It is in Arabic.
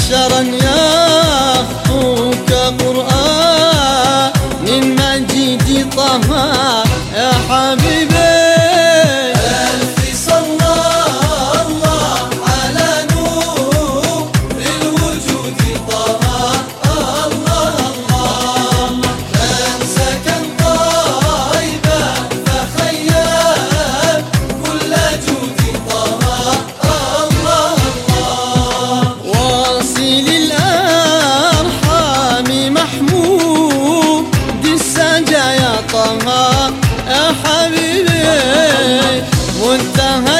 بشرا يا أخوك قرآن حبيبي وانتهى